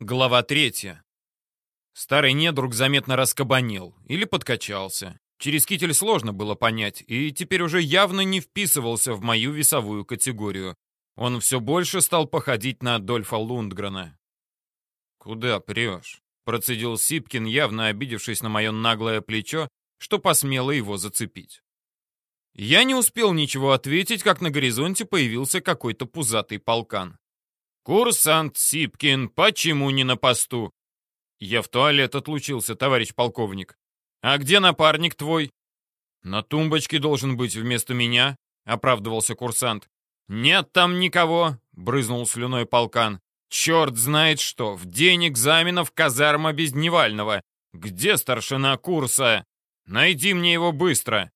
Глава третья. Старый недруг заметно раскабанел или подкачался. Через китель сложно было понять, и теперь уже явно не вписывался в мою весовую категорию. Он все больше стал походить на Адольфа Лундгрена. «Куда прешь?» — процедил Сипкин, явно обидевшись на мое наглое плечо, что посмело его зацепить. Я не успел ничего ответить, как на горизонте появился какой-то пузатый полкан. «Курсант Сипкин, почему не на посту?» «Я в туалет отлучился, товарищ полковник». «А где напарник твой?» «На тумбочке должен быть вместо меня», — оправдывался курсант. «Нет там никого», — брызнул слюной полкан. «Черт знает что, в день экзаменов казарма без Дневального. Где старшина курса? Найди мне его быстро».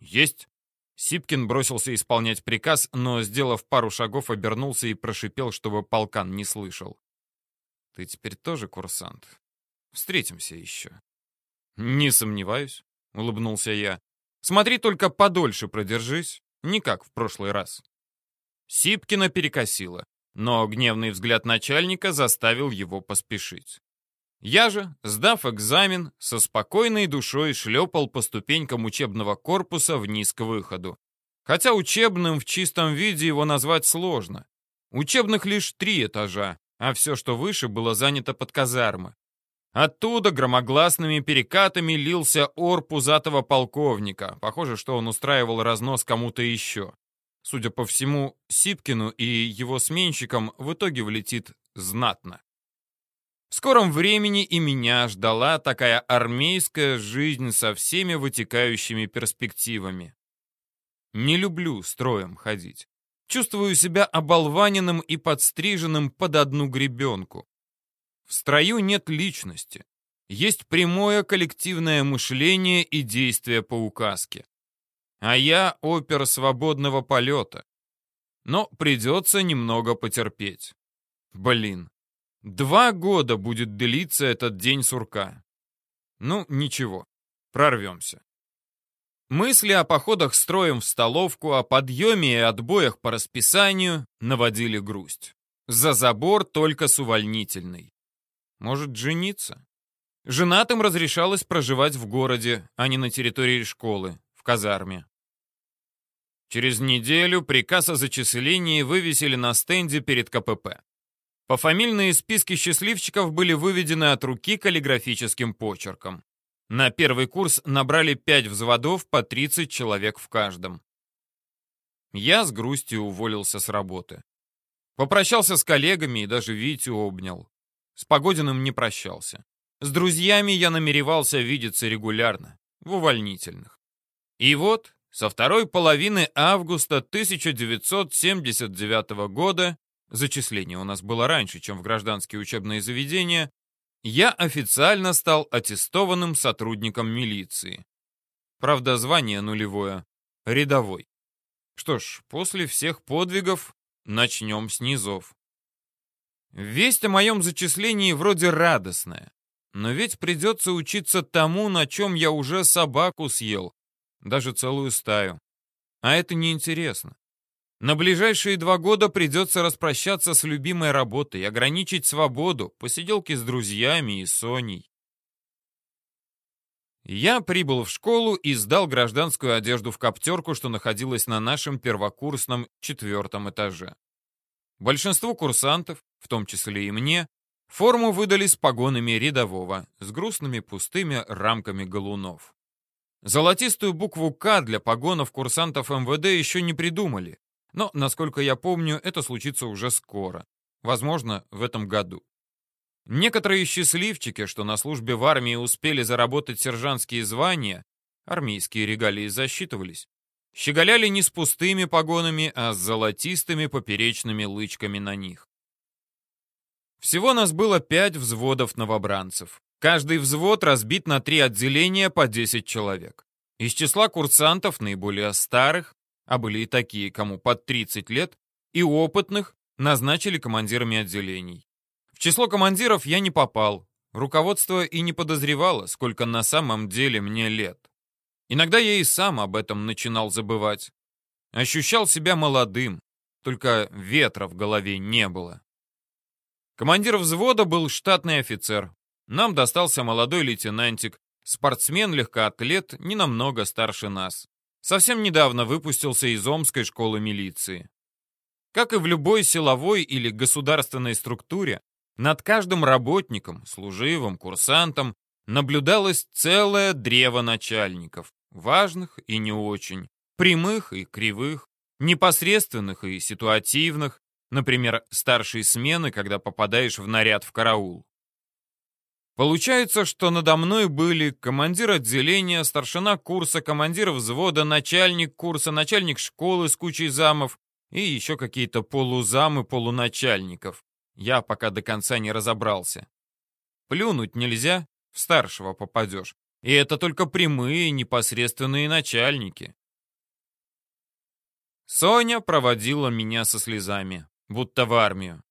«Есть», Сипкин бросился исполнять приказ, но, сделав пару шагов, обернулся и прошипел, чтобы полкан не слышал. «Ты теперь тоже курсант? Встретимся еще». «Не сомневаюсь», — улыбнулся я. «Смотри, только подольше продержись, не как в прошлый раз». Сипкина перекосило, но гневный взгляд начальника заставил его поспешить. Я же, сдав экзамен, со спокойной душой шлепал по ступенькам учебного корпуса вниз к выходу. Хотя учебным в чистом виде его назвать сложно. Учебных лишь три этажа, а все, что выше, было занято под казармы. Оттуда громогласными перекатами лился ор пузатого полковника. Похоже, что он устраивал разнос кому-то еще. Судя по всему, Сипкину и его сменщикам в итоге влетит знатно. В скором времени и меня ждала такая армейская жизнь со всеми вытекающими перспективами. Не люблю строем ходить. Чувствую себя оболваненным и подстриженным под одну гребенку. В строю нет личности. Есть прямое коллективное мышление и действие по указке. А я опер свободного полета. Но придется немного потерпеть. Блин, Два года будет длиться этот день сурка. Ну, ничего, прорвемся. Мысли о походах строем в столовку, о подъеме и отбоях по расписанию наводили грусть. За забор только с увольнительной. Может, жениться? Женатым разрешалось проживать в городе, а не на территории школы, в казарме. Через неделю приказ о зачислении вывесили на стенде перед КПП. Пофамильные списки счастливчиков были выведены от руки каллиграфическим почерком. На первый курс набрали 5 взводов по 30 человек в каждом. Я с грустью уволился с работы. Попрощался с коллегами и даже Витю обнял. С Погодиным не прощался. С друзьями я намеревался видеться регулярно, в увольнительных. И вот, со второй половины августа 1979 года зачисление у нас было раньше, чем в гражданские учебные заведения, я официально стал аттестованным сотрудником милиции. Правда, звание нулевое, рядовой. Что ж, после всех подвигов начнем с низов. Весть о моем зачислении вроде радостная, но ведь придется учиться тому, на чем я уже собаку съел, даже целую стаю. А это неинтересно. На ближайшие два года придется распрощаться с любимой работой, ограничить свободу, посиделки с друзьями и Соней. Я прибыл в школу и сдал гражданскую одежду в коптерку, что находилась на нашем первокурсном четвертом этаже. Большинству курсантов, в том числе и мне, форму выдали с погонами рядового, с грустными пустыми рамками галунов. Золотистую букву «К» для погонов курсантов МВД еще не придумали, но, насколько я помню, это случится уже скоро. Возможно, в этом году. Некоторые счастливчики, что на службе в армии успели заработать сержантские звания, армейские регалии засчитывались, щеголяли не с пустыми погонами, а с золотистыми поперечными лычками на них. Всего нас было пять взводов новобранцев. Каждый взвод разбит на три отделения по 10 человек. Из числа курсантов, наиболее старых, а были и такие, кому под 30 лет, и опытных назначили командирами отделений. В число командиров я не попал. Руководство и не подозревало, сколько на самом деле мне лет. Иногда я и сам об этом начинал забывать. Ощущал себя молодым, только ветра в голове не было. Командир взвода был штатный офицер. Нам достался молодой лейтенантик, спортсмен-легкоатлет, не намного старше нас. Совсем недавно выпустился из Омской школы милиции. Как и в любой силовой или государственной структуре, над каждым работником, служивым, курсантом наблюдалось целое древо начальников, важных и не очень, прямых и кривых, непосредственных и ситуативных, например, старшей смены, когда попадаешь в наряд в караул. Получается, что надо мной были командир отделения, старшина курса, командир взвода, начальник курса, начальник школы с кучей замов и еще какие-то полузамы полуначальников. Я пока до конца не разобрался. Плюнуть нельзя, в старшего попадешь. И это только прямые, непосредственные начальники. Соня проводила меня со слезами, будто в армию.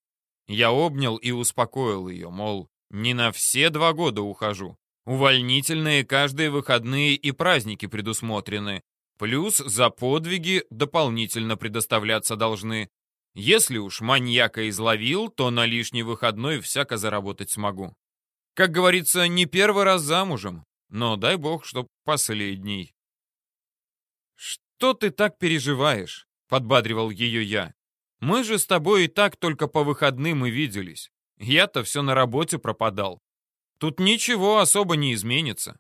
Я обнял и успокоил ее, мол, не на все два года ухожу. Увольнительные каждые выходные и праздники предусмотрены. Плюс за подвиги дополнительно предоставляться должны. Если уж маньяка изловил, то на лишний выходной всяко заработать смогу. Как говорится, не первый раз замужем, но дай бог, чтоб последний. «Что ты так переживаешь?» — подбадривал ее я. «Мы же с тобой и так только по выходным и виделись. Я-то все на работе пропадал. Тут ничего особо не изменится».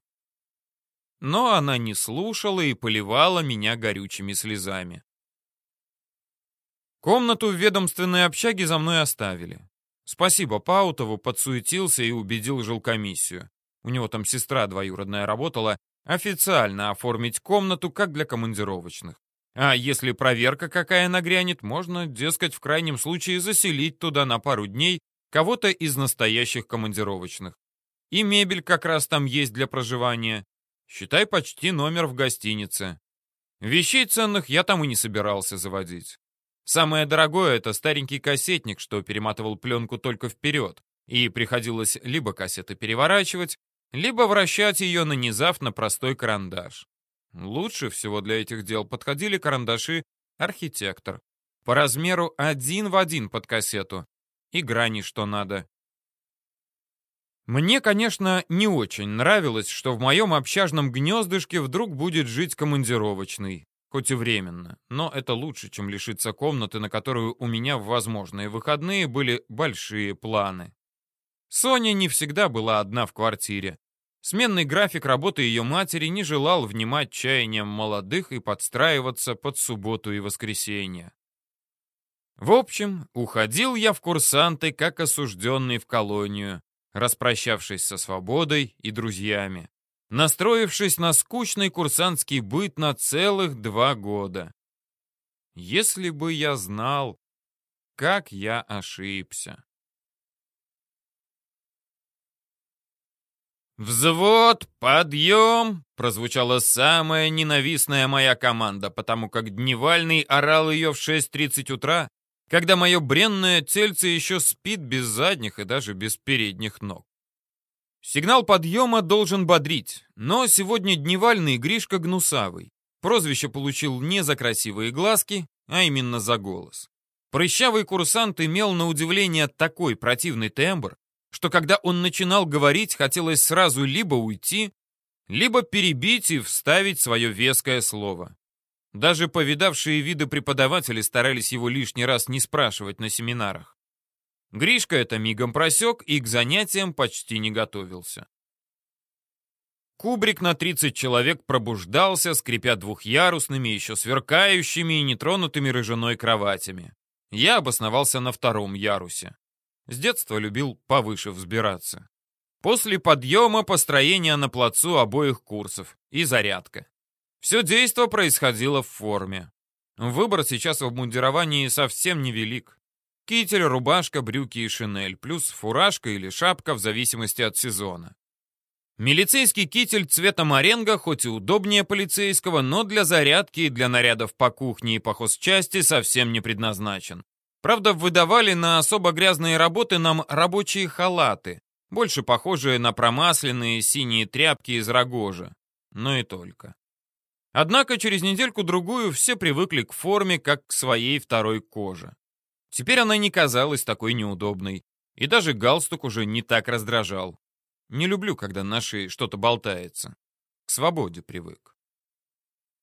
Но она не слушала и поливала меня горючими слезами. Комнату в ведомственной общаге за мной оставили. Спасибо Паутову, подсуетился и убедил жилкомиссию. У него там сестра двоюродная работала, официально оформить комнату как для командировочных. А если проверка какая нагрянет, можно, дескать, в крайнем случае заселить туда на пару дней кого-то из настоящих командировочных. И мебель как раз там есть для проживания. Считай почти номер в гостинице. Вещей ценных я там и не собирался заводить. Самое дорогое — это старенький кассетник, что перематывал пленку только вперед, и приходилось либо кассеты переворачивать, либо вращать ее, нанизав на простой карандаш. Лучше всего для этих дел подходили карандаши «Архитектор». По размеру один в один под кассету. И грани что надо. Мне, конечно, не очень нравилось, что в моем общажном гнездышке вдруг будет жить командировочный, хоть и временно, но это лучше, чем лишиться комнаты, на которую у меня в возможные выходные были большие планы. Соня не всегда была одна в квартире. Сменный график работы ее матери не желал внимать чаяниям молодых и подстраиваться под субботу и воскресенье. В общем, уходил я в курсанты, как осужденный в колонию, распрощавшись со свободой и друзьями, настроившись на скучный курсантский быт на целых два года. Если бы я знал, как я ошибся. «Взвод, подъем!» — прозвучала самая ненавистная моя команда, потому как Дневальный орал ее в 6.30 утра, когда мое бренное тельце еще спит без задних и даже без передних ног. Сигнал подъема должен бодрить, но сегодня Дневальный Гришка Гнусавый. Прозвище получил не за красивые глазки, а именно за голос. Прыщавый курсант имел на удивление такой противный тембр, что когда он начинал говорить, хотелось сразу либо уйти, либо перебить и вставить свое веское слово. Даже повидавшие виды преподаватели старались его лишний раз не спрашивать на семинарах. Гришка это мигом просек и к занятиям почти не готовился. Кубрик на 30 человек пробуждался, скрипя двухъярусными, еще сверкающими и нетронутыми рыжиной кроватями. Я обосновался на втором ярусе. С детства любил повыше взбираться. После подъема построение на плацу обоих курсов и зарядка. Все действо происходило в форме. Выбор сейчас в обмундировании совсем невелик. Китель, рубашка, брюки и шинель, плюс фуражка или шапка в зависимости от сезона. Милицейский китель цвета моренго хоть и удобнее полицейского, но для зарядки и для нарядов по кухне и по хозчасти совсем не предназначен. Правда, выдавали на особо грязные работы нам рабочие халаты, больше похожие на промасленные синие тряпки из рогожа. Но и только. Однако через недельку-другую все привыкли к форме, как к своей второй коже. Теперь она не казалась такой неудобной. И даже галстук уже не так раздражал. Не люблю, когда на шее что-то болтается. К свободе привык.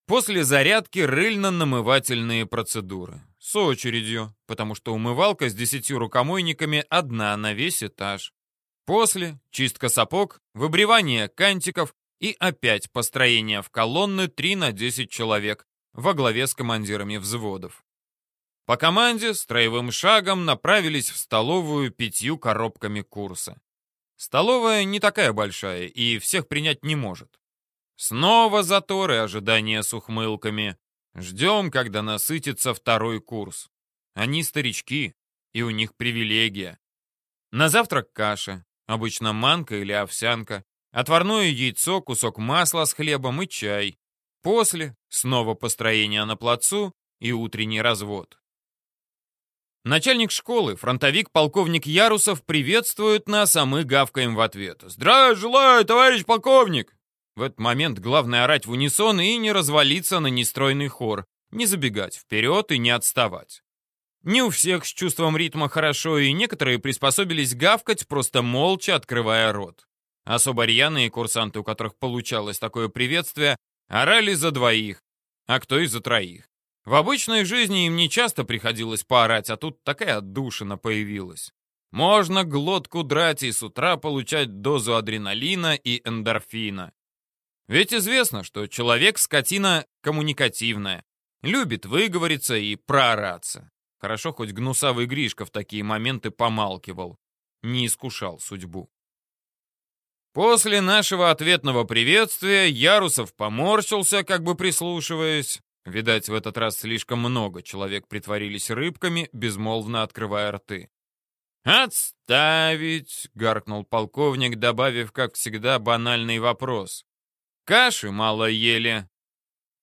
После зарядки рыльно-намывательные процедуры. С очередью, потому что умывалка с десятью рукомойниками одна на весь этаж. После чистка сапог, выбривание кантиков и опять построение в колонны 3 на 10 человек во главе с командирами взводов. По команде строевым шагом направились в столовую пятью коробками курса. Столовая не такая большая и всех принять не может. Снова заторы ожидания с ухмылками. Ждем, когда насытится второй курс. Они старички, и у них привилегия. На завтрак каша, обычно манка или овсянка, отварное яйцо, кусок масла с хлебом и чай. После снова построение на плацу и утренний развод. Начальник школы, фронтовик-полковник Ярусов, приветствует нас, а мы гавкаем в ответ. «Здравия желаю, товарищ полковник!» В этот момент главное орать в унисон и не развалиться на нестройный хор, не забегать вперед и не отставать. Не у всех с чувством ритма хорошо, и некоторые приспособились гавкать, просто молча открывая рот. Особо рьяные курсанты, у которых получалось такое приветствие, орали за двоих, а кто и за троих. В обычной жизни им не часто приходилось поорать, а тут такая отдушина появилась. Можно глотку драть и с утра получать дозу адреналина и эндорфина. Ведь известно, что человек скотина коммуникативная, любит выговориться и проораться. Хорошо, хоть гнусавый Гришка в такие моменты помалкивал, не искушал судьбу. После нашего ответного приветствия Ярусов поморщился, как бы прислушиваясь, Видать, в этот раз слишком много человек притворились рыбками, безмолвно открывая рты. «Отставить!» — гаркнул полковник, добавив, как всегда, банальный вопрос. «Каши мало ели».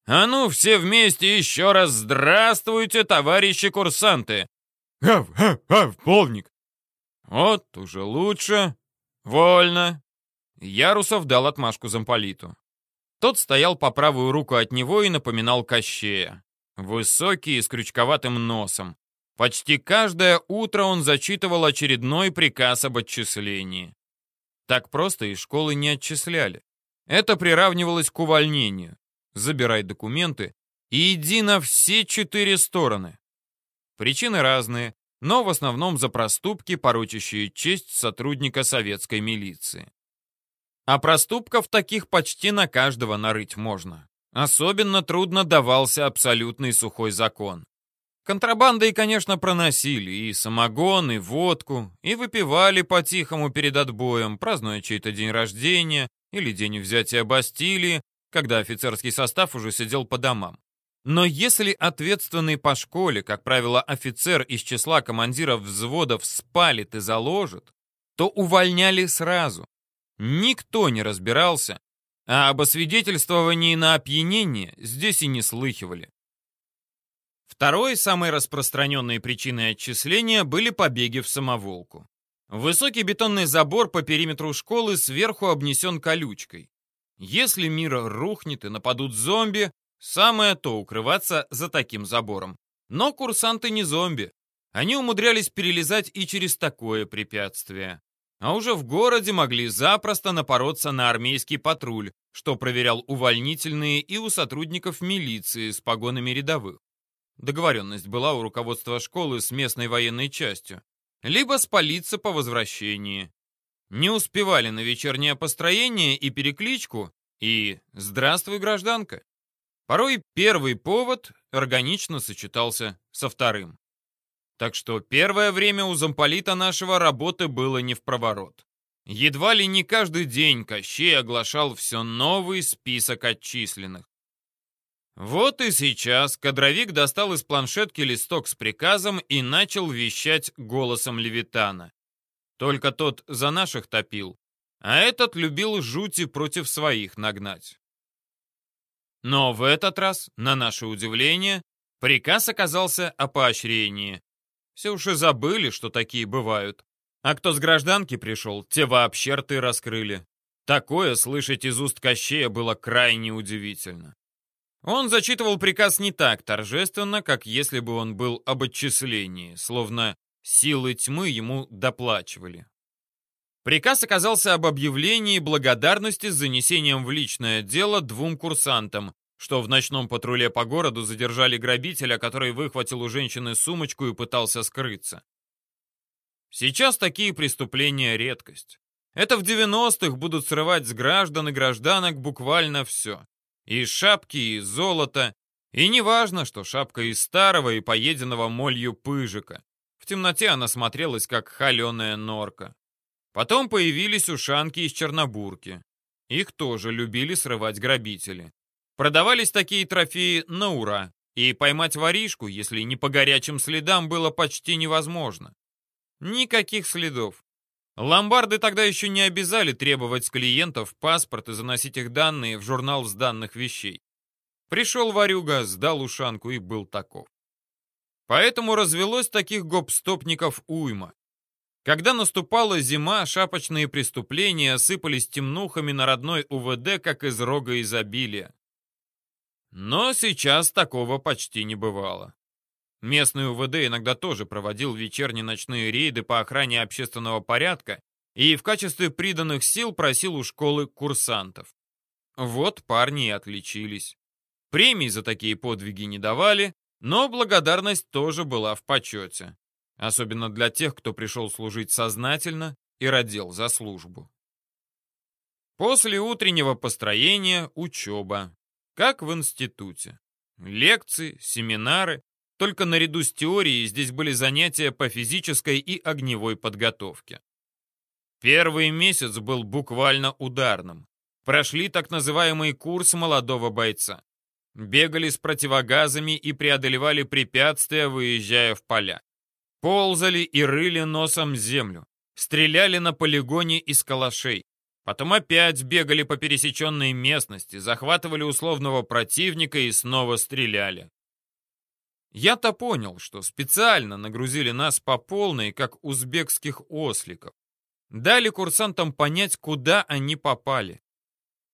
«А ну, все вместе еще раз здравствуйте, товарищи курсанты!» «Гав, гав, гав, полник!» «Вот, уже лучше. Вольно!» Ярусов дал отмашку замполиту. Тот стоял по правую руку от него и напоминал Кощея. Высокий и с крючковатым носом. Почти каждое утро он зачитывал очередной приказ об отчислении. Так просто из школы не отчисляли. Это приравнивалось к увольнению. Забирай документы и иди на все четыре стороны. Причины разные, но в основном за проступки, порочащие честь сотрудника советской милиции. А проступков таких почти на каждого нарыть можно. Особенно трудно давался абсолютный сухой закон. Контрабандой, конечно, проносили и самогон, и водку, и выпивали по-тихому перед отбоем, празднуя чей-то день рождения или день взятия Бастилии, когда офицерский состав уже сидел по домам. Но если ответственный по школе, как правило, офицер из числа командиров взводов спалит и заложит, то увольняли сразу, Никто не разбирался, а об освидетельствовании на опьянение здесь и не слыхивали. Второй, самой распространенной причиной отчисления были побеги в самоволку. Высокий бетонный забор по периметру школы сверху обнесен колючкой. Если мир рухнет и нападут зомби, самое то укрываться за таким забором. Но курсанты не зомби. Они умудрялись перелезать и через такое препятствие а уже в городе могли запросто напороться на армейский патруль, что проверял увольнительные и у сотрудников милиции с погонами рядовых. Договоренность была у руководства школы с местной военной частью, либо спалиться по возвращении. Не успевали на вечернее построение и перекличку, и «Здравствуй, гражданка». Порой первый повод органично сочетался со вторым. Так что первое время у замполита нашего работы было не в проворот. Едва ли не каждый день Кощей оглашал все новый список отчисленных. Вот и сейчас кадровик достал из планшетки листок с приказом и начал вещать голосом Левитана. Только тот за наших топил, а этот любил жути против своих нагнать. Но в этот раз, на наше удивление, приказ оказался о поощрении. Все уже забыли, что такие бывают. А кто с гражданки пришел, те вообще рты раскрыли. Такое слышать из уст Кощея было крайне удивительно. Он зачитывал приказ не так торжественно, как если бы он был об отчислении, словно Силы тьмы ему доплачивали. Приказ оказался об объявлении благодарности с занесением в личное дело двум курсантам, что в ночном патруле по городу задержали грабителя, который выхватил у женщины сумочку и пытался скрыться. Сейчас такие преступления — редкость. Это в 90-х будут срывать с граждан и гражданок буквально все. И шапки, и золото. И не важно, что шапка из старого и поеденного молью пыжика. В темноте она смотрелась, как холеная норка. Потом появились ушанки из Чернобурки. Их тоже любили срывать грабители. Продавались такие трофеи на ура, и поймать воришку, если не по горячим следам, было почти невозможно. Никаких следов. Ломбарды тогда еще не обязали требовать с клиентов паспорт и заносить их данные в журнал сданных вещей. Пришел ворюга, сдал ушанку и был таков. Поэтому развелось таких гоп-стопников уйма. Когда наступала зима, шапочные преступления сыпались темнухами на родной УВД, как из рога изобилия. Но сейчас такого почти не бывало. Местный УВД иногда тоже проводил вечерние ночные рейды по охране общественного порядка и в качестве приданных сил просил у школы курсантов. Вот парни и отличились. Премий за такие подвиги не давали, но благодарность тоже была в почете. Особенно для тех, кто пришел служить сознательно и родил за службу. После утреннего построения учеба, как в институте. Лекции, семинары, только наряду с теорией здесь были занятия по физической и огневой подготовке. Первый месяц был буквально ударным. Прошли так называемый курс молодого бойца. Бегали с противогазами и преодолевали препятствия, выезжая в поля. Ползали и рыли носом землю. Стреляли на полигоне из калашей. Потом опять бегали по пересеченной местности, захватывали условного противника и снова стреляли. Я-то понял, что специально нагрузили нас по полной, как узбекских осликов. Дали курсантам понять, куда они попали.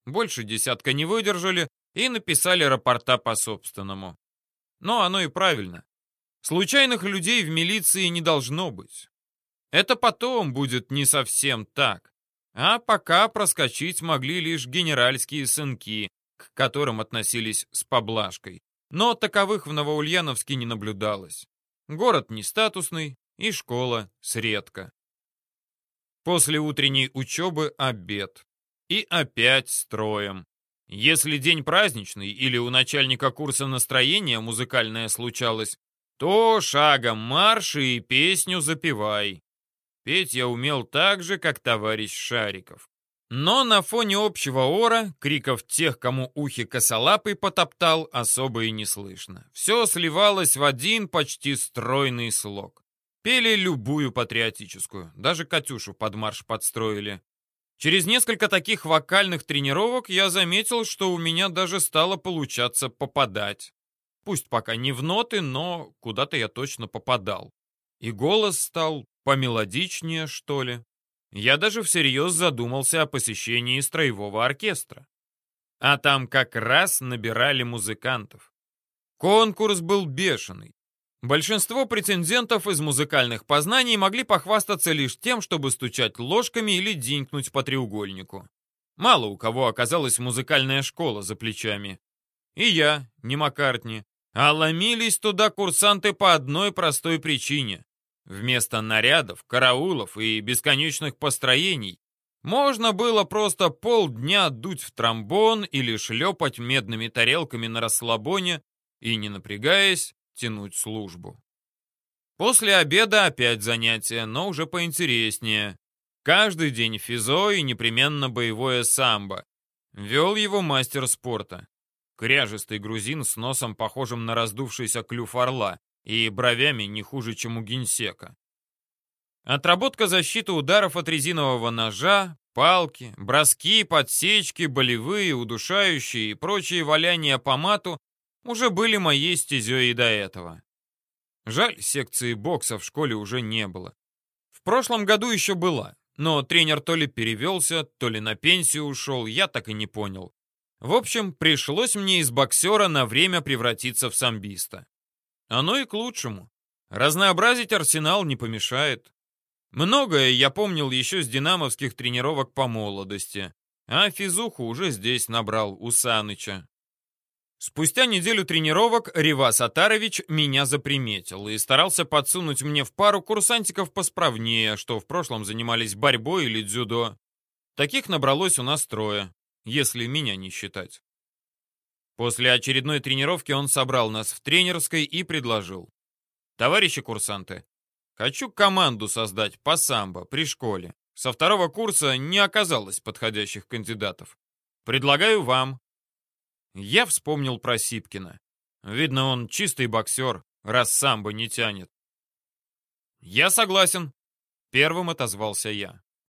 Больше десятка не выдержали и написали рапорта по собственному. Но оно и правильно. Случайных людей в милиции не должно быть. Это потом будет не совсем так. А пока проскочить могли лишь генеральские сынки, к которым относились с поблажкой. Но таковых в Новоульяновске не наблюдалось. Город не статусный и школа средка. После утренней учебы обед. И опять строем. Если день праздничный или у начальника курса настроения музыкальное случалось, то шагом марш и песню запевай. Петь я умел так же, как товарищ Шариков. Но на фоне общего ора, криков тех, кому ухи косолапый потоптал, особо и не слышно. Все сливалось в один почти стройный слог. Пели любую патриотическую, даже Катюшу под марш подстроили. Через несколько таких вокальных тренировок я заметил, что у меня даже стало получаться попадать. Пусть пока не в ноты, но куда-то я точно попадал. И голос стал помелодичнее, что ли. Я даже всерьез задумался о посещении строевого оркестра. А там как раз набирали музыкантов. Конкурс был бешеный. Большинство претендентов из музыкальных познаний могли похвастаться лишь тем, чтобы стучать ложками или динькнуть по треугольнику. Мало у кого оказалась музыкальная школа за плечами. И я, не Маккартни, а ломились туда курсанты по одной простой причине. Вместо нарядов, караулов и бесконечных построений можно было просто полдня дуть в тромбон или шлепать медными тарелками на расслабоне и, не напрягаясь, тянуть службу. После обеда опять занятия, но уже поинтереснее. Каждый день физо и непременно боевое самбо. Вел его мастер спорта. Кряжистый грузин с носом, похожим на раздувшийся клюв орла, и бровями не хуже, чем у генсека. Отработка защиты ударов от резинового ножа, палки, броски, подсечки, болевые, удушающие и прочие валяния по мату уже были моей стезей и до этого. Жаль, секции бокса в школе уже не было. В прошлом году еще была, но тренер то ли перевелся, то ли на пенсию ушел, я так и не понял. В общем, пришлось мне из боксера на время превратиться в самбиста. Оно и к лучшему. Разнообразить арсенал не помешает. Многое я помнил еще с динамовских тренировок по молодости, а физуху уже здесь набрал у Саныча. Спустя неделю тренировок Ривас Атарович меня заприметил и старался подсунуть мне в пару курсантиков посправнее, что в прошлом занимались борьбой или дзюдо. Таких набралось у нас трое, если меня не считать. После очередной тренировки он собрал нас в тренерской и предложил. «Товарищи курсанты, хочу команду создать по самбо при школе. Со второго курса не оказалось подходящих кандидатов. Предлагаю вам, я вспомнил про Сипкина. Видно, он чистый боксер, раз самбо не тянет. «Я согласен», — первым отозвался я.